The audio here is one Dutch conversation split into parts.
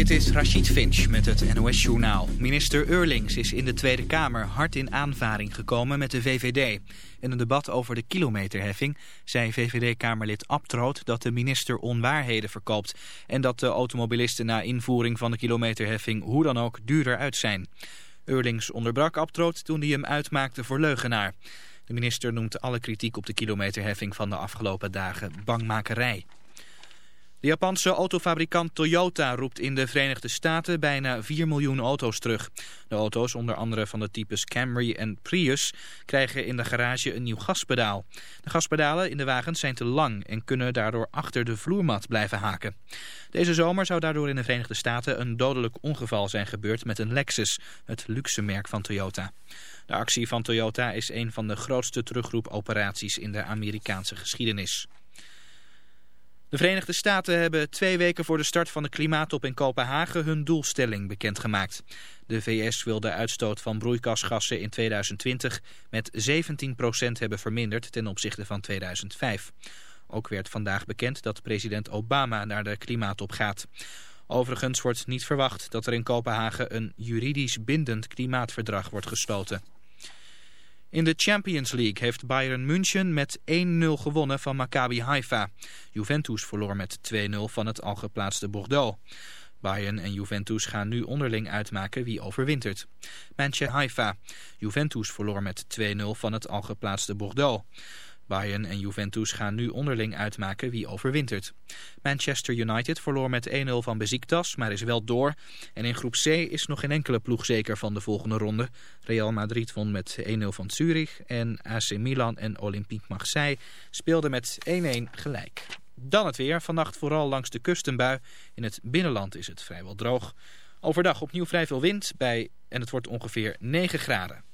Dit is Rachid Finch met het NOS-journaal. Minister Eurlings is in de Tweede Kamer hard in aanvaring gekomen met de VVD. In een debat over de kilometerheffing zei VVD-Kamerlid Abtroot dat de minister onwaarheden verkoopt... en dat de automobilisten na invoering van de kilometerheffing hoe dan ook duurder uit zijn. Eurlings onderbrak Abtroot toen hij hem uitmaakte voor leugenaar. De minister noemt alle kritiek op de kilometerheffing van de afgelopen dagen bangmakerij. De Japanse autofabrikant Toyota roept in de Verenigde Staten bijna 4 miljoen auto's terug. De auto's, onder andere van de types Camry en Prius, krijgen in de garage een nieuw gaspedaal. De gaspedalen in de wagens zijn te lang en kunnen daardoor achter de vloermat blijven haken. Deze zomer zou daardoor in de Verenigde Staten een dodelijk ongeval zijn gebeurd met een Lexus, het luxe merk van Toyota. De actie van Toyota is een van de grootste terugroepoperaties in de Amerikaanse geschiedenis. De Verenigde Staten hebben twee weken voor de start van de klimaattop in Kopenhagen hun doelstelling bekendgemaakt. De VS wil de uitstoot van broeikasgassen in 2020 met 17% hebben verminderd ten opzichte van 2005. Ook werd vandaag bekend dat president Obama naar de klimaattop gaat. Overigens wordt niet verwacht dat er in Kopenhagen een juridisch bindend klimaatverdrag wordt gesloten. In de Champions League heeft Bayern München met 1-0 gewonnen van Maccabi Haifa. Juventus verloor met 2-0 van het al geplaatste Bordeaux. Bayern en Juventus gaan nu onderling uitmaken wie overwintert. Manchester Haifa. Juventus verloor met 2-0 van het al geplaatste Bordeaux. Bayern en Juventus gaan nu onderling uitmaken wie overwintert. Manchester United verloor met 1-0 van Besiktas, maar is wel door. En in groep C is nog geen enkele ploeg zeker van de volgende ronde. Real Madrid won met 1-0 van Zurich en AC Milan en Olympique Marseille speelden met 1-1 gelijk. Dan het weer. Vannacht vooral langs de kustenbui. In het binnenland is het vrijwel droog. Overdag opnieuw vrij veel wind bij en het wordt ongeveer 9 graden.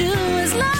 do is love.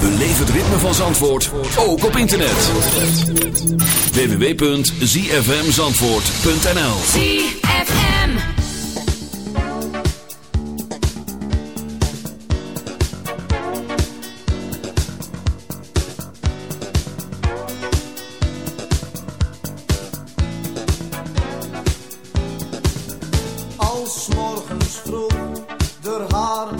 Beleef het ritme van Zandvoort ook op internet. www.zfmzandvoort.nl Als morgens vroeg de haar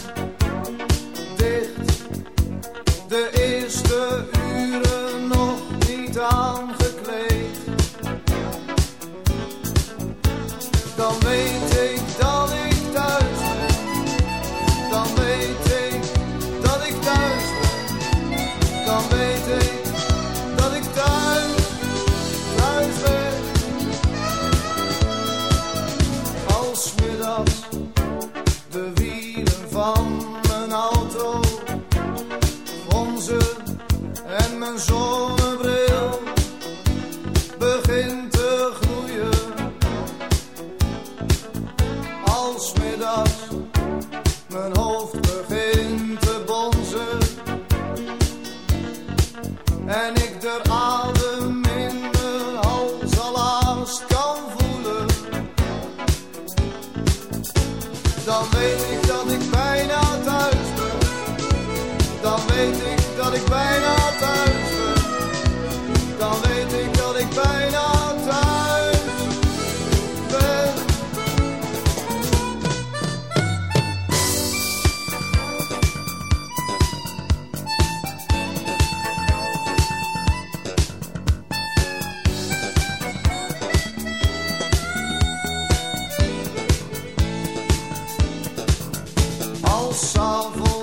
Salvo.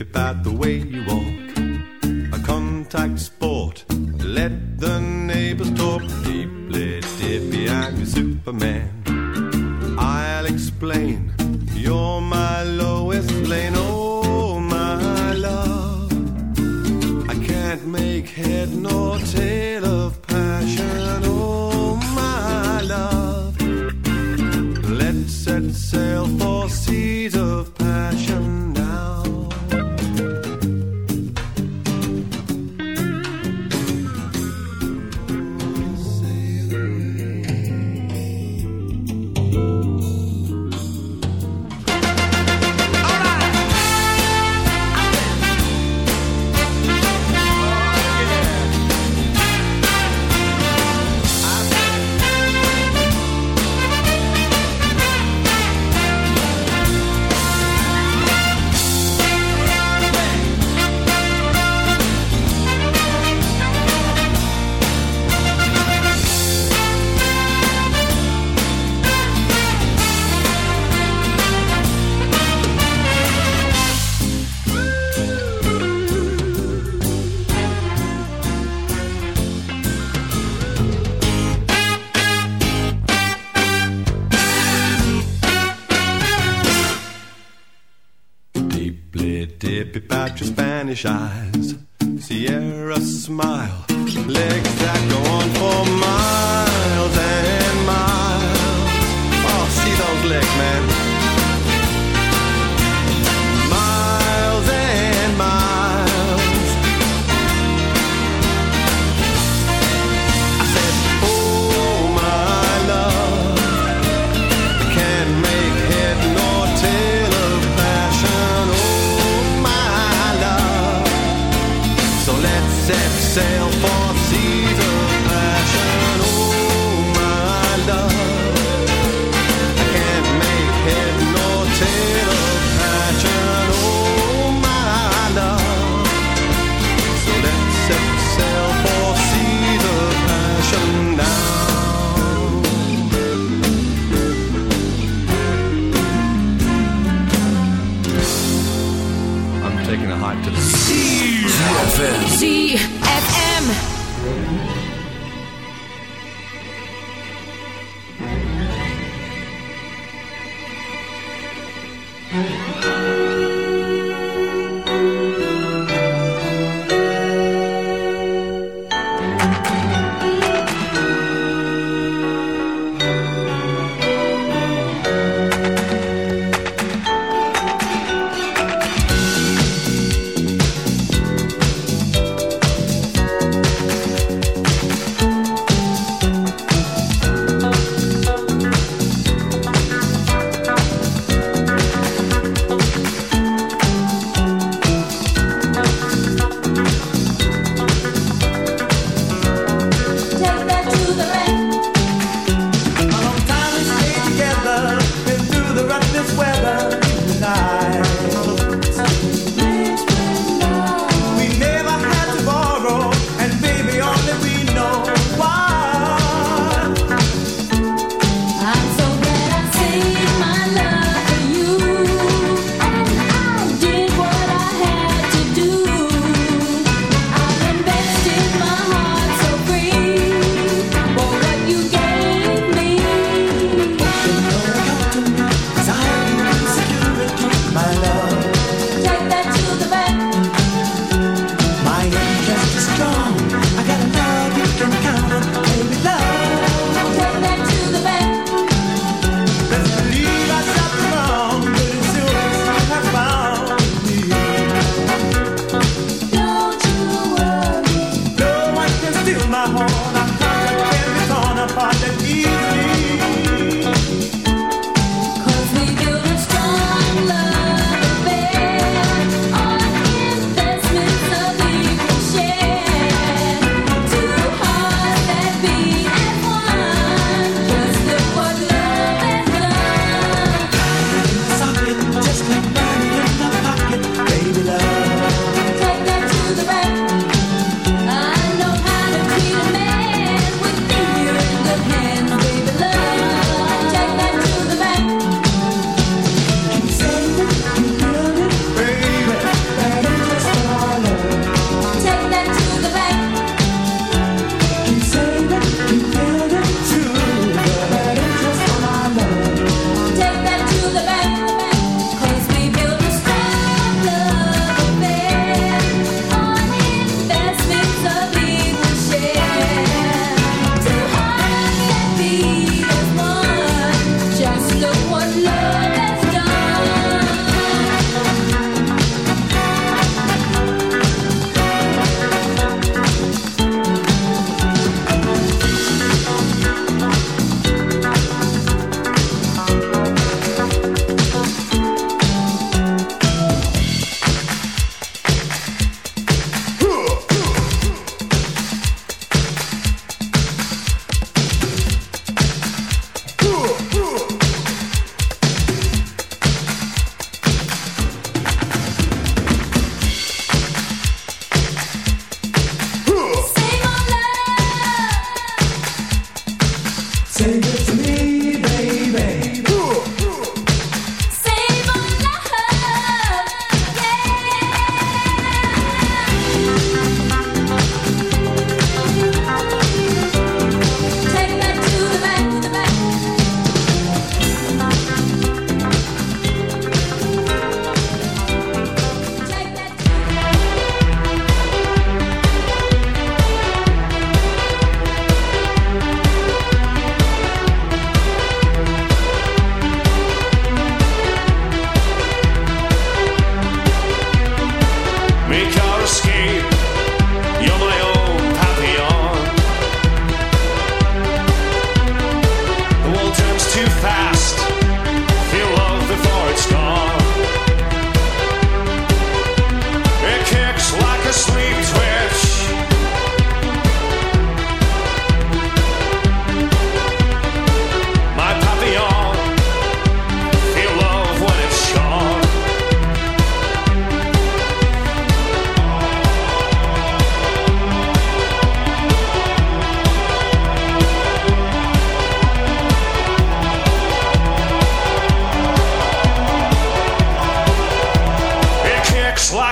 About the way you walk.